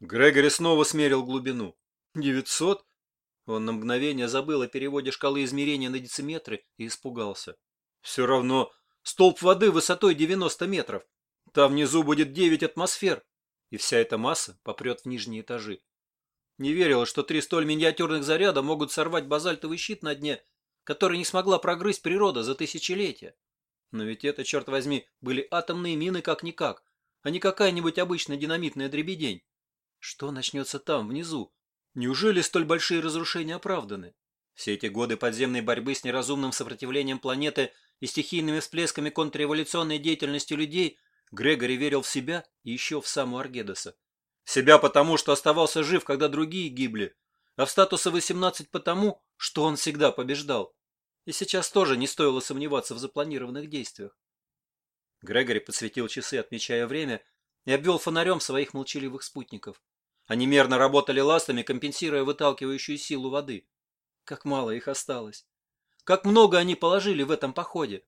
Грегори снова смерил глубину. Девятьсот? Он на мгновение забыл о переводе шкалы измерения на дециметры и испугался. Все равно столб воды высотой 90 метров. Там внизу будет 9 атмосфер. И вся эта масса попрет в нижние этажи. Не верила, что три столь миниатюрных заряда могут сорвать базальтовый щит на дне, который не смогла прогрызть природа за тысячелетия. Но ведь это, черт возьми, были атомные мины как-никак, а не какая-нибудь обычная динамитная дребедень. Что начнется там, внизу? Неужели столь большие разрушения оправданы? Все эти годы подземной борьбы с неразумным сопротивлением планеты и стихийными всплесками контрреволюционной деятельности людей Грегори верил в себя и еще в саму Аргедоса. Себя потому, что оставался жив, когда другие гибли, а в статусе 18 потому, что он всегда побеждал. И сейчас тоже не стоило сомневаться в запланированных действиях. Грегори подсветил часы, отмечая время, и обвел фонарем своих молчаливых спутников. Они мерно работали ластами, компенсируя выталкивающую силу воды. Как мало их осталось. Как много они положили в этом походе.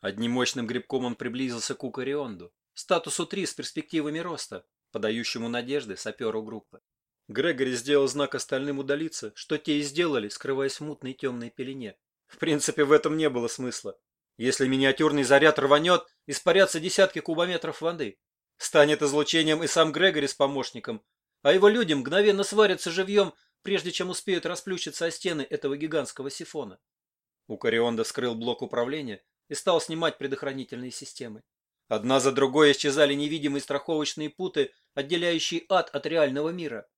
Одним мощным грибком он приблизился к Укарионду, статусу 3 с перспективами роста, подающему надежды саперу группы. Грегори сделал знак остальным удалиться, что те и сделали, скрываясь в мутной темной пелене. В принципе, в этом не было смысла. Если миниатюрный заряд рванет, испарятся десятки кубометров воды. Станет излучением и сам Грегори с помощником, а его люди мгновенно сварятся живьем, прежде чем успеют расплющиться о стены этого гигантского сифона. Укарионда вскрыл блок управления и стал снимать предохранительные системы. Одна за другой исчезали невидимые страховочные путы, отделяющие ад от реального мира.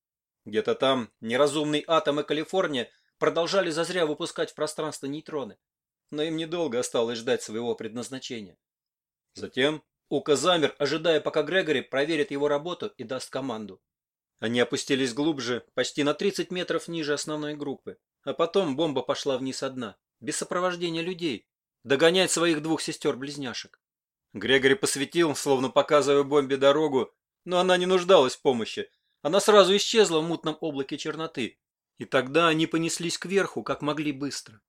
Где-то там неразумный атом и Калифорния продолжали зазря выпускать в пространство нейтроны. Но им недолго осталось ждать своего предназначения. Затем Ука замер, ожидая, пока Грегори проверит его работу и даст команду. Они опустились глубже, почти на 30 метров ниже основной группы. А потом бомба пошла вниз одна, без сопровождения людей, догонять своих двух сестер-близняшек. Грегори посветил, словно показывая бомбе дорогу, но она не нуждалась в помощи. Она сразу исчезла в мутном облаке черноты. И тогда они понеслись кверху, как могли быстро.